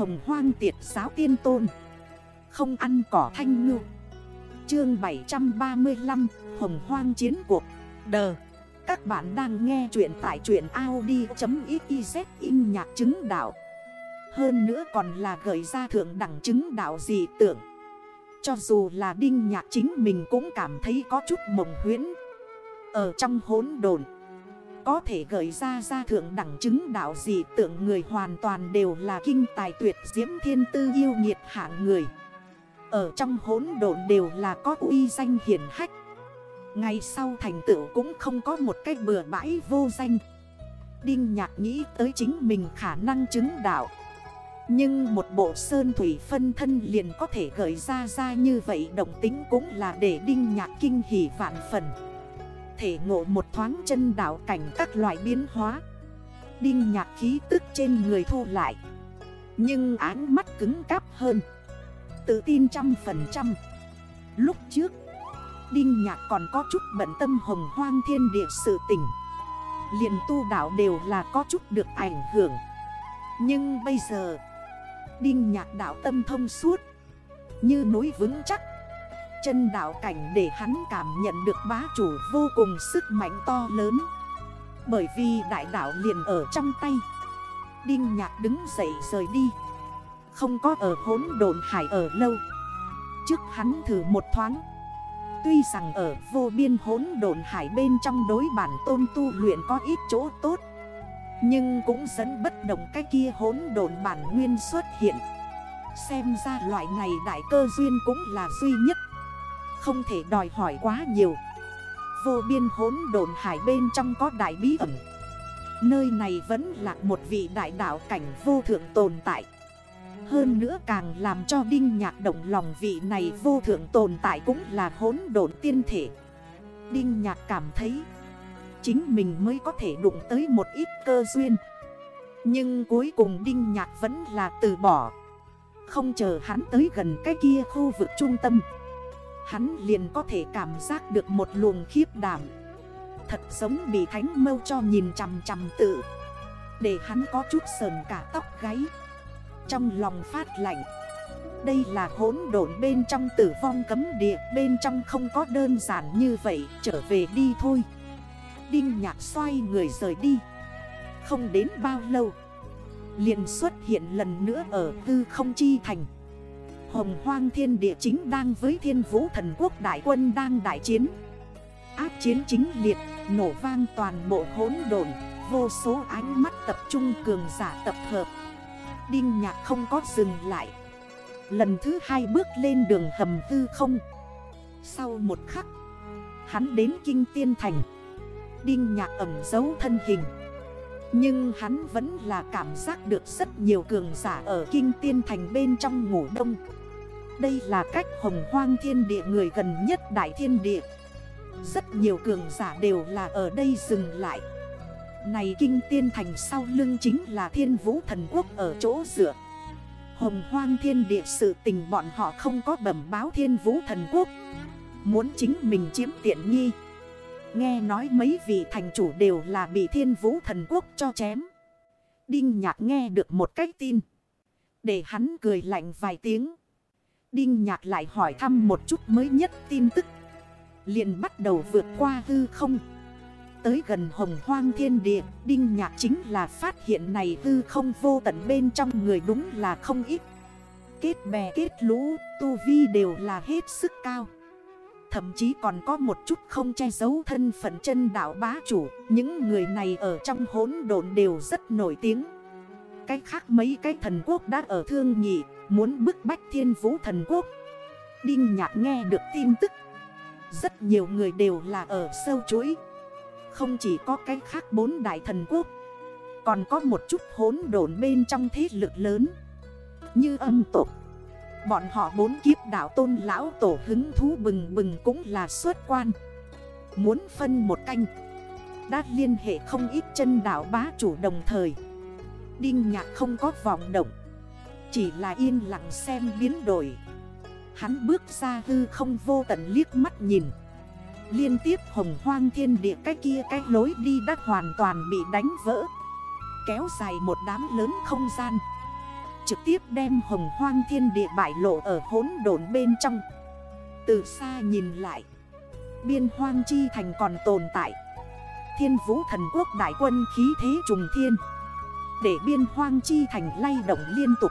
Hồng hoang tiệt giáo tiên tôn. Không ăn cỏ thanh ngư. Chương 735 Hồng hoang chiến cuộc. Đờ. Các bạn đang nghe chuyện tại truyện Audi.xyz in nhạc chứng đạo. Hơn nữa còn là gợi ra thượng đẳng chứng đạo dị tưởng Cho dù là đinh nhạc chính mình cũng cảm thấy có chút mộng huyễn. Ở trong hốn đồn có thể gợi ra ra thượng đẳng chứng đạo gì tượng người hoàn toàn đều là kinh tài tuyệt diễm thiên tư yêu nhiệt hạng người. Ở trong hốn độn đều là có uy danh hiển hách. Ngày sau thành tựu cũng không có một cách bừa bãi vô danh. Đinh nhạc nghĩ tới chính mình khả năng chứng đạo. Nhưng một bộ sơn thủy phân thân liền có thể gợi ra ra như vậy động tính cũng là để đinh nhạc kinh hỉ vạn phần thể ngộ một thoáng chân đảo cảnh các loại biến hóa. Đinh nhạc khí tức trên người thu lại. Nhưng ánh mắt cứng cáp hơn. Tự tin trăm phần trăm. Lúc trước, Đinh nhạc còn có chút bận tâm hồng hoang thiên địa sự tình. Liền tu đảo đều là có chút được ảnh hưởng. Nhưng bây giờ, Đinh nhạc đảo tâm thông suốt. Như núi vững chắc. Chân đảo cảnh để hắn cảm nhận được bá chủ vô cùng sức mạnh to lớn. Bởi vì đại đảo liền ở trong tay. Đinh nhạc đứng dậy rời đi. Không có ở hốn đồn hải ở lâu. Trước hắn thử một thoáng. Tuy rằng ở vô biên hốn đồn hải bên trong đối bản tôn tu luyện có ít chỗ tốt. Nhưng cũng dẫn bất động cái kia hốn đồn bản nguyên xuất hiện. Xem ra loại này đại cơ duyên cũng là duy nhất không thể đòi hỏi quá nhiều. Vô biên hốn đồn hải bên trong có đại bí ẩn. Nơi này vẫn là một vị đại đạo cảnh vô thượng tồn tại. Hơn nữa càng làm cho Đinh Nhạc động lòng vị này vô thượng tồn tại cũng là hốn đồn tiên thể. Đinh Nhạc cảm thấy Chính mình mới có thể đụng tới một ít cơ duyên. Nhưng cuối cùng Đinh Nhạc vẫn là từ bỏ. Không chờ hắn tới gần cái kia khu vực trung tâm. Hắn liền có thể cảm giác được một luồng khiếp đảm. Thật giống bị thánh mâu cho nhìn chằm chằm tự. Để hắn có chút sờn cả tóc gáy. Trong lòng phát lạnh. Đây là hỗn độn bên trong tử vong cấm địa, Bên trong không có đơn giản như vậy, Trở về đi thôi. Đinh nhạc xoay người rời đi. Không đến bao lâu, liền xuất hiện lần nữa ở tư không chi thành. Hồng hoang thiên địa chính đang với thiên vũ thần quốc đại quân đang đại chiến. Áp chiến chính liệt, nổ vang toàn bộ hỗn độn Vô số ánh mắt tập trung cường giả tập hợp. Đinh nhạc không có dừng lại. Lần thứ hai bước lên đường hầm tư không. Sau một khắc Hắn đến Kinh Tiên Thành. Đinh nhạc ẩm giấu thân hình. Nhưng hắn vẫn là cảm giác được rất nhiều cường giả ở Kinh Tiên Thành bên trong ngủ đông đây là cách hồng hoang thiên địa người gần nhất đại thiên địa. Rất nhiều cường giả đều là ở đây dừng lại. Này kinh tiên thành sau lưng chính là thiên vũ thần quốc ở chỗ dựa. Hồng hoang thiên địa sự tình bọn họ không có bẩm báo thiên vũ thần quốc. Muốn chính mình chiếm tiện nghi. Nghe nói mấy vị thành chủ đều là bị thiên vũ thần quốc cho chém. Đinh nhạc nghe được một cách tin. Để hắn cười lạnh vài tiếng. Đinh nhạc lại hỏi thăm một chút mới nhất tin tức. Liền bắt đầu vượt qua hư không. Tới gần hồng hoang thiên địa, Đinh nhạc chính là phát hiện này hư không vô tận bên trong người đúng là không ít. Kết bè, kết lũ, tu vi đều là hết sức cao. Thậm chí còn có một chút không che giấu thân phận chân đảo bá chủ, Những người này ở trong hốn độn đều rất nổi tiếng. Cách khác mấy cái thần quốc đã ở thương nhị Muốn bức bách thiên vũ thần quốc. Đinh nhạc nghe được tin tức. Rất nhiều người đều là ở sâu chuỗi. Không chỉ có cái khác bốn đại thần quốc, Còn có một chút hốn đồn bên trong thế lực lớn. Như âm tộc Bọn họ bốn kiếp đảo tôn lão tổ hứng thú bừng bừng cũng là xuất quan. Muốn phân một canh, Đã liên hệ không ít chân đảo bá chủ đồng thời. Đinh nhạc không có vọng động chỉ là yên lặng xem biến đổi. Hắn bước ra hư không vô tận liếc mắt nhìn. Liên tiếp hồng hoang thiên địa cái kia cái lối đi đã hoàn toàn bị đánh vỡ. Kéo dài một đám lớn không gian. Trực tiếp đem hồng hoang thiên địa bại lộ ở hốn đồn bên trong. Từ xa nhìn lại, Biên hoang chi thành còn tồn tại. Thiên vũ thần quốc đại quân khí thế trùng thiên. Để biên hoang chi thành lay động liên tục.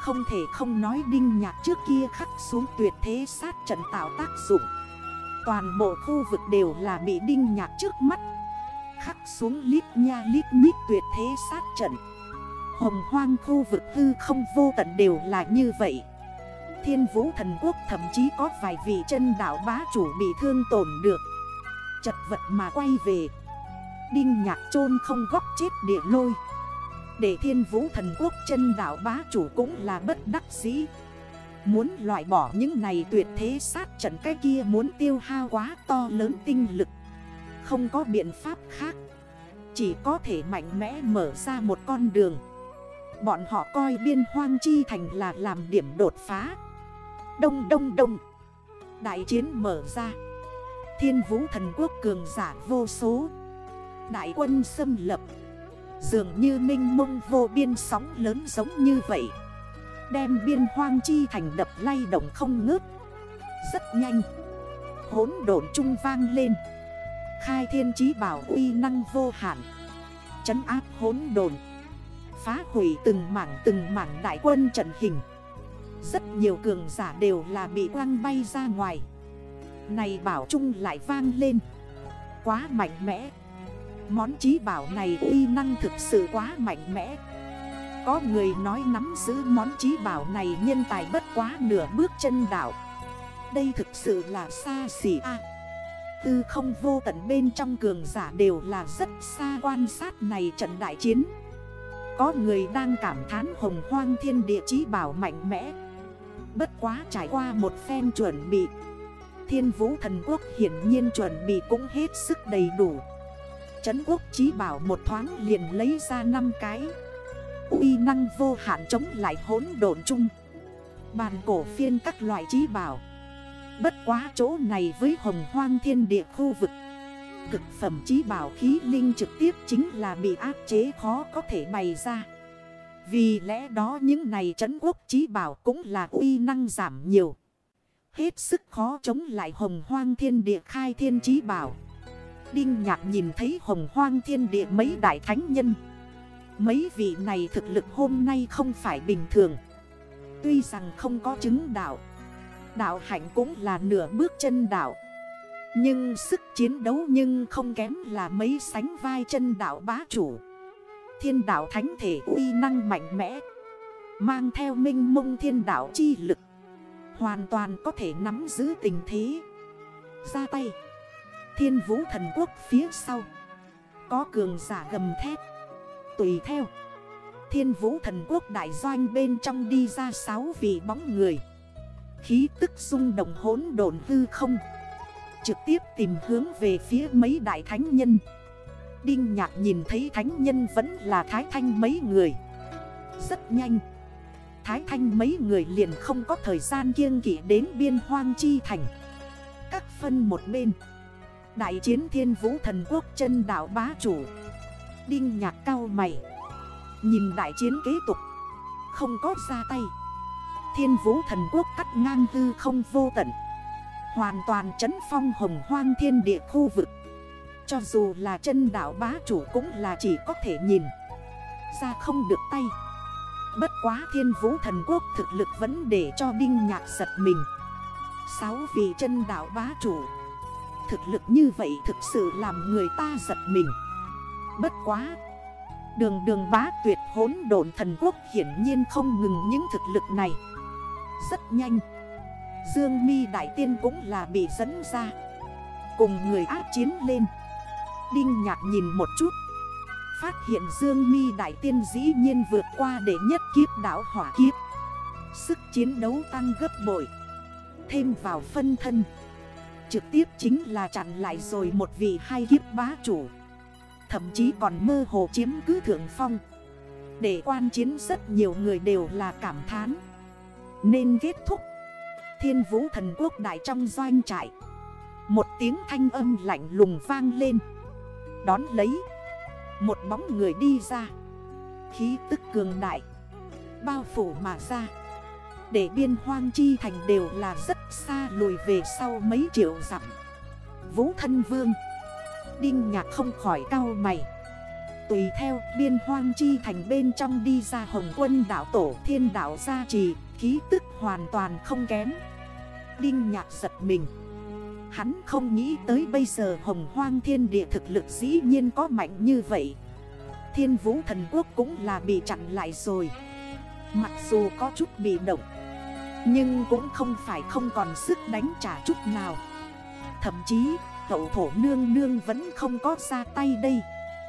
Không thể không nói đinh nhạc trước kia khắc xuống tuyệt thế sát trận tạo tác dụng. Toàn bộ khu vực đều là bị đinh nhạc trước mắt. Khắc xuống lít nha lít nhít tuyệt thế sát trận. Hồng hoang khu vực hư không vô tận đều là như vậy. Thiên vũ thần quốc thậm chí có vài vị chân đảo bá chủ bị thương tổn được. Chật vật mà quay về. Đinh nhạc chôn không góc chết địa lôi. Để thiên vũ thần quốc chân đảo bá chủ cũng là bất đắc dĩ. Muốn loại bỏ những này tuyệt thế sát trận cái kia muốn tiêu hao quá to lớn tinh lực. Không có biện pháp khác. Chỉ có thể mạnh mẽ mở ra một con đường. Bọn họ coi biên hoang chi thành là làm điểm đột phá. Đông đông đông. Đại chiến mở ra. Thiên vũ thần quốc cường giả vô số. Đại quân xâm lập. Dường như minh mông vô biên sóng lớn giống như vậy. Đem biên hoang chi thành đập lay động không ngớt. Rất nhanh. Hốn độn trung vang lên. Khai thiên chí bảo uy năng vô hạn. Chấn áp hốn đồn Phá hủy từng mảng từng mảng đại quân trận hình. Rất nhiều cường giả đều là bị quăng bay ra ngoài. Này bảo trung lại vang lên. Quá mạnh mẽ. Món trí bảo này uy năng thực sự quá mạnh mẽ. Có người nói nắm giữ món trí bảo này nhân tài bất quá nửa bước chân đảo Đây thực sự là xa xỉ a. Tư không vô tận bên trong cường giả đều là rất xa quan sát này trận đại chiến. Có người đang cảm thán hồng hoang thiên địa chí bảo mạnh mẽ. Bất quá trải qua một phen chuẩn bị, Thiên vũ thần quốc hiển nhiên chuẩn bị cũng hết sức đầy đủ. Trấn quốc chí bảo một thoáng liền lấy ra 5 cái. Uy năng vô hạn chống lại hỗn độn chung. Bàn cổ phiên các loại chí bảo. Bất quá chỗ này với hồng hoang thiên địa khu vực. Cực phẩm chí bảo khí linh trực tiếp chính là bị áp chế khó có thể bày ra. Vì lẽ đó những này trấn quốc chí bảo cũng là uy năng giảm nhiều. Hết sức khó chống lại hồng hoang thiên địa khai thiên chí bảo. Đinh nhạc nhìn thấy hồng hoang thiên địa mấy đại thánh nhân. Mấy vị này thực lực hôm nay không phải bình thường. Tuy rằng không có chứng đạo Đạo hạnh cũng là nửa bước chân đạo. Nhưng sức chiến đấu nhưng không kém là mấy sánh vai chân đạo bá chủ. Thiên đạo thánh thể uy năng mạnh mẽ, Mang theo minh mông thiên đạo chi lực, Hoàn toàn có thể nắm giữ tình thế. Ra tay. Thiên vũ thần quốc phía sau. Có cường giả gầm thép Tùy theo. Thiên vũ thần quốc đại doanh bên trong đi ra 6 vị bóng người. Khí tức xung động hốn đồn hư không. Trực tiếp tìm hướng về phía mấy đại thánh nhân. Đinh nhạc nhìn thấy thánh nhân vẫn là thái thanh mấy người. Rất nhanh. Thái thanh mấy người liền không có thời gian kiêng kỷ đến biên hoang chi thành. Các phân một bên. Đại chiến thiên vũ thần quốc chân đảo bá chủ. Đinh nhạc cao mày. Nhìn đại chiến kế tục. Không có ra tay. Thiên vũ thần quốc cắt ngang tư không vô tận. Hoàn toàn chấn phong hồng hoang thiên địa khu vực. Cho dù là chân đảo bá chủ cũng là chỉ có thể nhìn. Ra không được tay. Bất quá thiên vũ thần quốc thực lực vẫn để cho đinh nhạc giật mình. Sáu vị chân đảo bá chủ. Thực lực như vậy thực sự làm người ta giật mình. Bất quá, Đường đường bá tuyệt hốn độn thần quốc hiển nhiên không ngừng những thực lực này. Rất nhanh, Dương mi Đại Tiên cũng là bị dẫn ra, Cùng người áp chiến lên. Đinh nhạc nhìn một chút, Phát hiện Dương mi Đại Tiên dĩ nhiên vượt qua để nhất kiếp đảo hỏa kiếp. Sức chiến đấu tăng gấp bội, Thêm vào phân thân. Trực tiếp chính là chặn lại rồi một vị hai kiếp bá chủ. Thậm chí còn mơ hồ chiếm cứ thượng phong. Để quan chiến rất nhiều người đều là cảm thán. Nên kết thúc. Thiên vũ thần quốc đại trong doanh trại. Một tiếng thanh âm lạnh lùng vang lên. Đón lấy. Một bóng người đi ra. Khí tức cường đại. Bao phủ mà ra. Để biên hoang chi thành đều là rất xa lùi về sau mấy triệu dặm. Vũ thân vương, Đinh nhạc không khỏi cao mày. Tùy theo biên hoang chi thành bên trong đi ra hồng quân đảo tổ, thiên đảo gia trì, Khí tức hoàn toàn không kém. Đinh nhạc giật mình. Hắn không nghĩ tới bây giờ hồng hoang thiên địa thực lực dĩ nhiên có mạnh như vậy. Thiên vũ thần quốc cũng là bị chặn lại rồi. Mặc dù có chút bị động nhưng cũng không phải không còn sức đánh trả chút nào. Thậm chí hậu thổ nương nương vẫn không có ra tay đây.